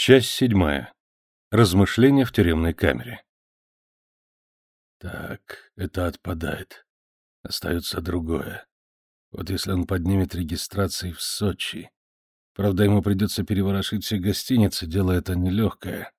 Часть седьмая. Размышления в тюремной камере. Так, это отпадает. Остается другое. Вот если он поднимет регистрации в Сочи. Правда, ему придется переворошить все гостиницы, дело это нелегкое.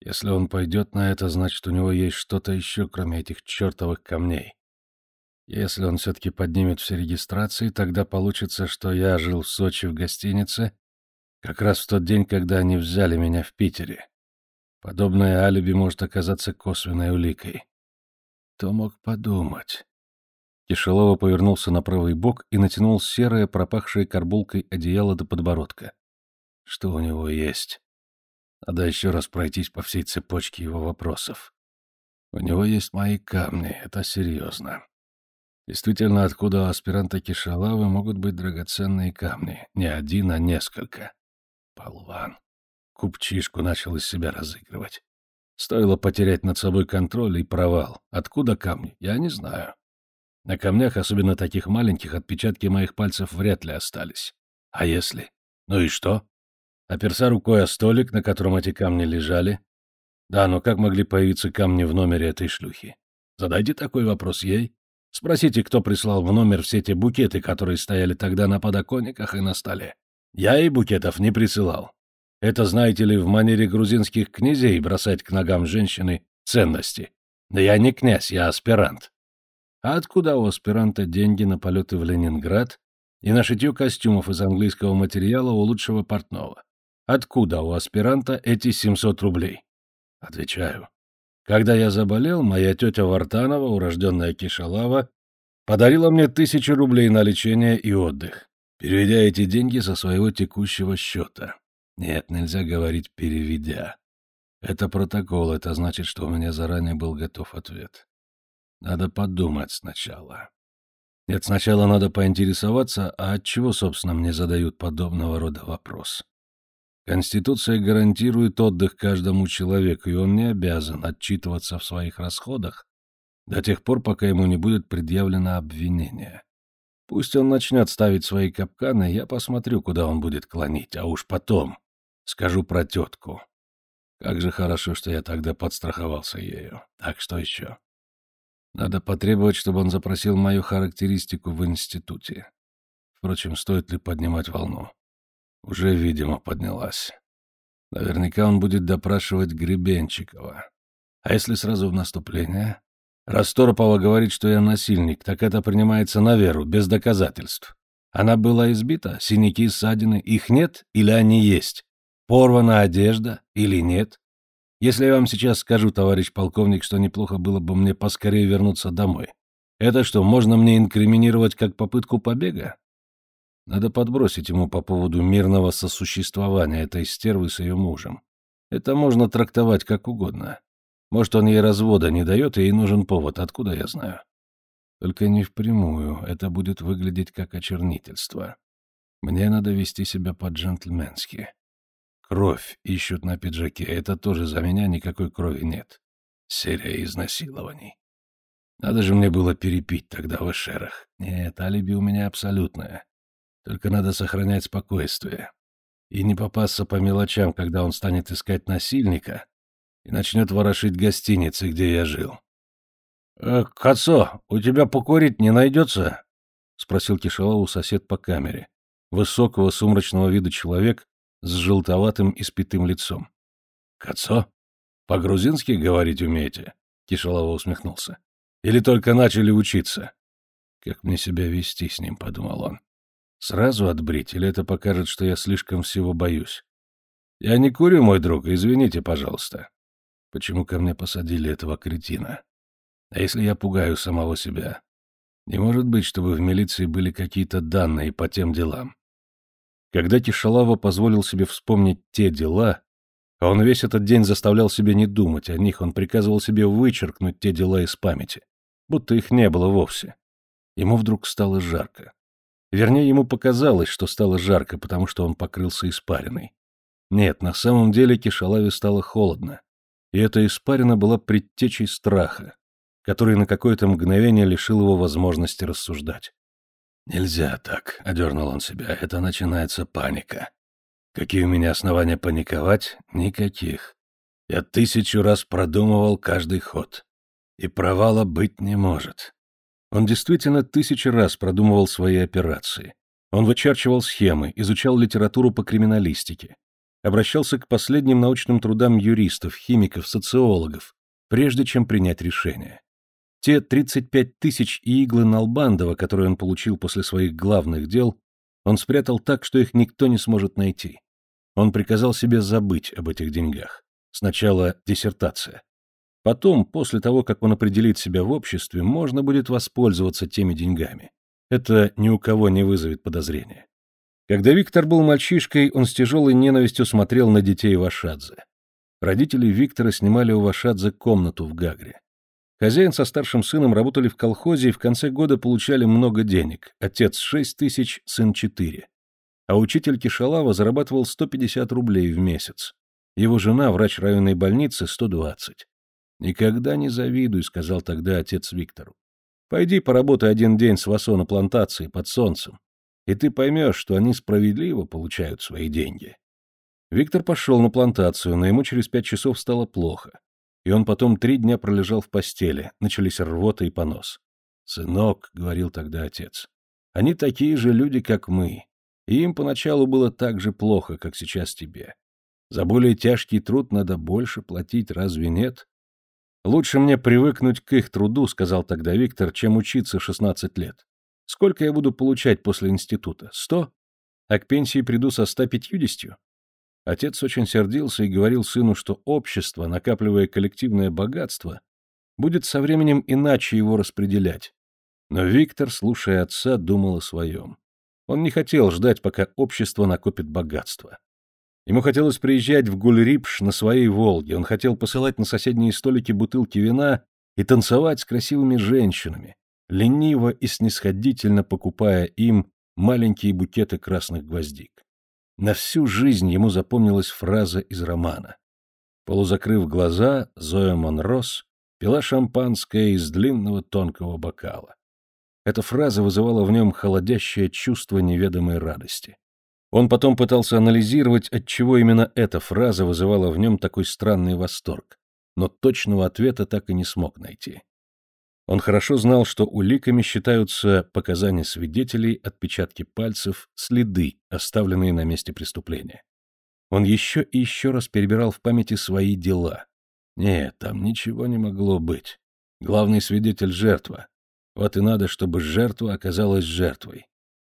Если он пойдет на это, значит, у него есть что-то еще, кроме этих чертовых камней. Если он все-таки поднимет все регистрации, тогда получится, что я жил в Сочи в гостинице, как раз в тот день, когда они взяли меня в Питере. Подобное алиби может оказаться косвенной уликой. Кто мог подумать? Кишелова повернулся на правый бок и натянул серое, пропахшее карбулкой одеяло до подбородка. Что у него есть? Надо еще раз пройтись по всей цепочке его вопросов. У него есть мои камни, это серьезно. Действительно, откуда у аспиранта Кишалавы могут быть драгоценные камни? Не один, а несколько. Полван. Купчишку начал из себя разыгрывать. Стоило потерять над собой контроль и провал. Откуда камни? Я не знаю. На камнях, особенно таких маленьких, отпечатки моих пальцев вряд ли остались. А если? Ну и что? Оперся рукой о столик, на котором эти камни лежали. Да, но как могли появиться камни в номере этой шлюхи? Задайте такой вопрос ей. Спросите, кто прислал в номер все те букеты, которые стояли тогда на подоконниках и на столе. Я ей букетов не присылал. Это, знаете ли, в манере грузинских князей бросать к ногам женщины ценности. Да я не князь, я аспирант. А откуда у аспиранта деньги на полеты в Ленинград и на шитье костюмов из английского материала у лучшего портного? Откуда у аспиранта эти 700 рублей? Отвечаю. Когда я заболел, моя тетя Вартанова, урожденная Кишалава, подарила мне тысячу рублей на лечение и отдых, переведя эти деньги со своего текущего счета. Нет, нельзя говорить «переведя». Это протокол, это значит, что у меня заранее был готов ответ. Надо подумать сначала. Нет, сначала надо поинтересоваться, а от чего, собственно, мне задают подобного рода вопрос. Конституция гарантирует отдых каждому человеку, и он не обязан отчитываться в своих расходах до тех пор, пока ему не будет предъявлено обвинение. Пусть он начнет ставить свои капканы, я посмотрю, куда он будет клонить, а уж потом скажу про тетку. Как же хорошо, что я тогда подстраховался ею. Так что еще? Надо потребовать, чтобы он запросил мою характеристику в институте. Впрочем, стоит ли поднимать волну? Уже, видимо, поднялась. Наверняка он будет допрашивать Гребенчикова. А если сразу в наступление? Раз Торопова говорит, что я насильник, так это принимается на веру, без доказательств. Она была избита, синяки, ссадины, их нет или они есть? Порвана одежда или нет? Если я вам сейчас скажу, товарищ полковник, что неплохо было бы мне поскорее вернуться домой, это что, можно мне инкриминировать как попытку побега? Надо подбросить ему по поводу мирного сосуществования этой стервы с ее мужем. Это можно трактовать как угодно. Может, он ей развода не дает, и ей нужен повод, откуда я знаю. Только не впрямую, это будет выглядеть как очернительство. Мне надо вести себя по-джентльменски. Кровь ищут на пиджаке, это тоже за меня никакой крови нет. Серия изнасилований. Надо же мне было перепить тогда в эшерах. Нет, алиби у меня абсолютное. Только надо сохранять спокойствие. И не попасться по мелочам, когда он станет искать насильника и начнет ворошить гостиницы, где я жил. «Э, — Кацо, у тебя покурить не найдется? — спросил Кишалову сосед по камере. Высокого сумрачного вида человек с желтоватым испитым лицом. — Кацо? По-грузински говорить умеете? — Кишалова усмехнулся. — Или только начали учиться? — Как мне себя вести с ним, — подумал он. Сразу отбрить, или это покажет, что я слишком всего боюсь? Я не курю, мой друг, извините, пожалуйста. Почему ко мне посадили этого кретина? А если я пугаю самого себя? Не может быть, чтобы в милиции были какие-то данные по тем делам. Когда Кишалава позволил себе вспомнить те дела, а он весь этот день заставлял себя не думать о них, он приказывал себе вычеркнуть те дела из памяти, будто их не было вовсе. Ему вдруг стало жарко. Вернее, ему показалось, что стало жарко, потому что он покрылся испариной. Нет, на самом деле Кишалаве стало холодно. И эта испарина была предтечей страха, который на какое-то мгновение лишил его возможности рассуждать. «Нельзя так», — одернул он себя, — «это начинается паника. Какие у меня основания паниковать? Никаких. Я тысячу раз продумывал каждый ход. И провала быть не может. Он действительно тысячи раз продумывал свои операции. Он вычерчивал схемы, изучал литературу по криминалистике, обращался к последним научным трудам юристов, химиков, социологов, прежде чем принять решение. Те 35 тысяч иглы Налбандова, которые он получил после своих главных дел, он спрятал так, что их никто не сможет найти. Он приказал себе забыть об этих деньгах. Сначала диссертация. Потом, после того, как он определит себя в обществе, можно будет воспользоваться теми деньгами. Это ни у кого не вызовет подозрения. Когда Виктор был мальчишкой, он с тяжелой ненавистью смотрел на детей Вашадзе. Родители Виктора снимали у Вашадзе комнату в Гагре. Хозяин со старшим сыном работали в колхозе и в конце года получали много денег. Отец — шесть тысяч, сын — четыре. А учитель Кишалава зарабатывал 150 рублей в месяц. Его жена, врач районной больницы, 120. «Никогда не завидуй», — сказал тогда отец Виктору. «Пойди поработай один день с Васо на плантации под солнцем, и ты поймешь, что они справедливо получают свои деньги». Виктор пошел на плантацию, но ему через пять часов стало плохо и он потом три дня пролежал в постели, начались рвота и понос. «Сынок», — говорил тогда отец, — «они такие же люди, как мы, и им поначалу было так же плохо, как сейчас тебе. За более тяжкий труд надо больше платить, разве нет?» «Лучше мне привыкнуть к их труду», — сказал тогда Виктор, — «чем учиться шестнадцать лет. Сколько я буду получать после института? Сто? А к пенсии приду со ста пятьюдесятью? Отец очень сердился и говорил сыну, что общество, накапливая коллективное богатство, будет со временем иначе его распределять. Но Виктор, слушая отца, думал о своем. Он не хотел ждать, пока общество накопит богатство. Ему хотелось приезжать в Гульрипш на своей «Волге», он хотел посылать на соседние столики бутылки вина и танцевать с красивыми женщинами, лениво и снисходительно покупая им маленькие букеты красных гвоздик. На всю жизнь ему запомнилась фраза из романа. Полузакрыв глаза, Зоя Монрос пила шампанское из длинного тонкого бокала. Эта фраза вызывала в нем холодящее чувство неведомой радости. Он потом пытался анализировать, отчего именно эта фраза вызывала в нем такой странный восторг, но точного ответа так и не смог найти. Он хорошо знал, что уликами считаются показания свидетелей, отпечатки пальцев, следы, оставленные на месте преступления. Он еще и еще раз перебирал в памяти свои дела. Нет, там ничего не могло быть. Главный свидетель — жертва. Вот и надо, чтобы жертва оказалась жертвой.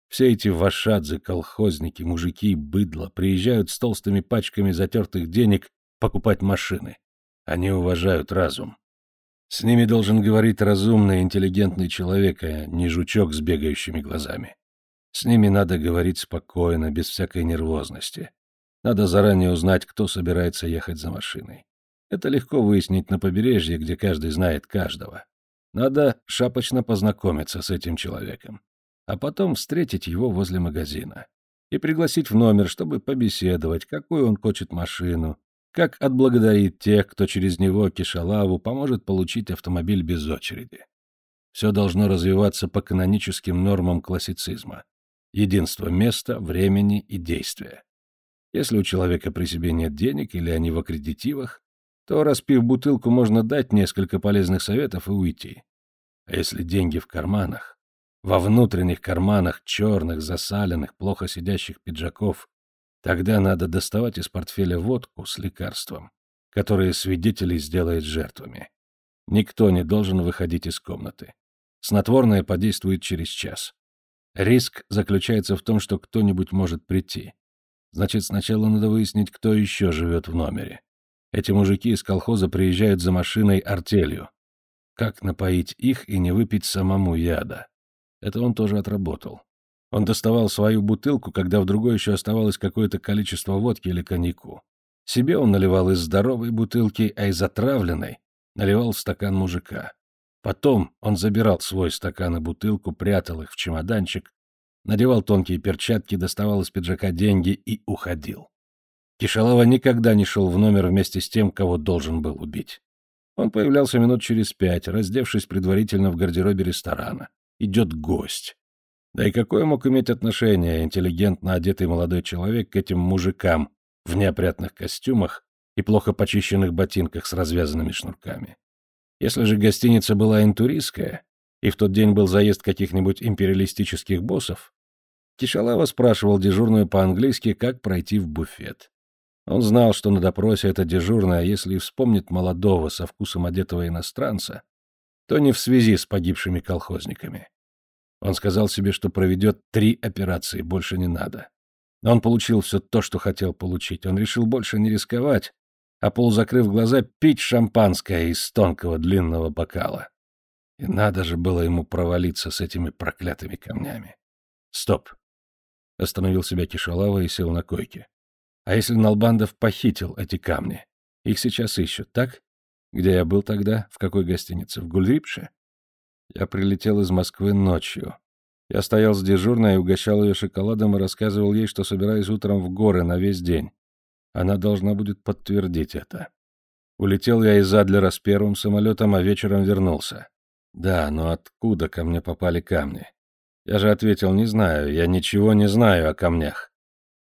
Все эти вашадзы, колхозники, мужики, быдло приезжают с толстыми пачками затертых денег покупать машины. Они уважают разум. С ними должен говорить разумный, интеллигентный человек, а не жучок с бегающими глазами. С ними надо говорить спокойно, без всякой нервозности. Надо заранее узнать, кто собирается ехать за машиной. Это легко выяснить на побережье, где каждый знает каждого. Надо шапочно познакомиться с этим человеком, а потом встретить его возле магазина и пригласить в номер, чтобы побеседовать, какую он хочет машину, как отблагодарить тех, кто через него, Кишалаву, поможет получить автомобиль без очереди. Все должно развиваться по каноническим нормам классицизма. Единство места, времени и действия. Если у человека при себе нет денег или они в аккредитивах, то, распив бутылку, можно дать несколько полезных советов и уйти. А если деньги в карманах, во внутренних карманах черных, засаленных, плохо сидящих пиджаков Тогда надо доставать из портфеля водку с лекарством, которое свидетелей сделает жертвами. Никто не должен выходить из комнаты. Снотворное подействует через час. Риск заключается в том, что кто-нибудь может прийти. Значит, сначала надо выяснить, кто еще живет в номере. Эти мужики из колхоза приезжают за машиной артелью. Как напоить их и не выпить самому яда? Это он тоже отработал. Он доставал свою бутылку, когда в другой еще оставалось какое-то количество водки или коньяку. Себе он наливал из здоровой бутылки, а из отравленной наливал в стакан мужика. Потом он забирал свой стакан и бутылку, прятал их в чемоданчик, надевал тонкие перчатки, доставал из пиджака деньги и уходил. Кишалова никогда не шел в номер вместе с тем, кого должен был убить. Он появлялся минут через пять, раздевшись предварительно в гардеробе ресторана. Идет гость. Да и какое мог иметь отношение интеллигентно одетый молодой человек к этим мужикам в неопрятных костюмах и плохо почищенных ботинках с развязанными шнурками? Если же гостиница была интуристская, и в тот день был заезд каких-нибудь империалистических боссов, Кишалава спрашивал дежурную по-английски, как пройти в буфет. Он знал, что на допросе это дежурная, если и вспомнит молодого со вкусом одетого иностранца, то не в связи с погибшими колхозниками. Он сказал себе, что проведет три операции, больше не надо. Он получил все то, что хотел получить. Он решил больше не рисковать, а полузакрыв глаза, пить шампанское из тонкого длинного бокала. И надо же было ему провалиться с этими проклятыми камнями. Стоп. Остановил себя Кишалава и сел на койке. А если Налбандов похитил эти камни? Их сейчас ищут, так? Где я был тогда? В какой гостинице? В Гульрипше? Я прилетел из Москвы ночью. Я стоял с дежурной и угощал ее шоколадом и рассказывал ей, что собираюсь утром в горы на весь день. Она должна будет подтвердить это. Улетел я из Адлера с первым самолетом, а вечером вернулся. Да, но откуда ко мне попали камни? Я же ответил, не знаю, я ничего не знаю о камнях.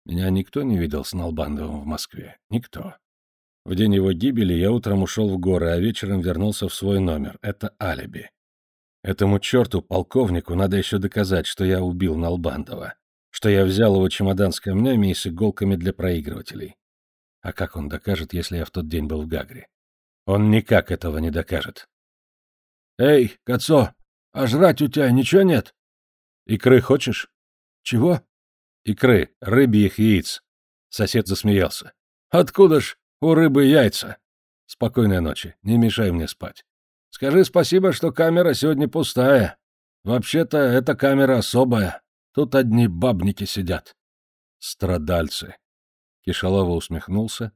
Меня никто не видел с Налбандовым в Москве. Никто. В день его гибели я утром ушел в горы, а вечером вернулся в свой номер. Это алиби. Этому черту, полковнику, надо еще доказать, что я убил Налбандова, что я взял его чемодан с камнями и с иголками для проигрывателей. А как он докажет, если я в тот день был в Гагре? Он никак этого не докажет. — Эй, Кацо, а жрать у тебя ничего нет? — Икры хочешь? — Чего? Икры, рыбьих яиц. Сосед засмеялся. Откуда ж у рыбы яйца? Спокойной ночи, не мешай мне спать. Скажи спасибо, что камера сегодня пустая. Вообще-то эта камера особая. Тут одни бабники сидят. Страдальцы. Кишалова усмехнулся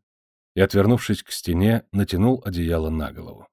и, отвернувшись к стене, натянул одеяло на голову.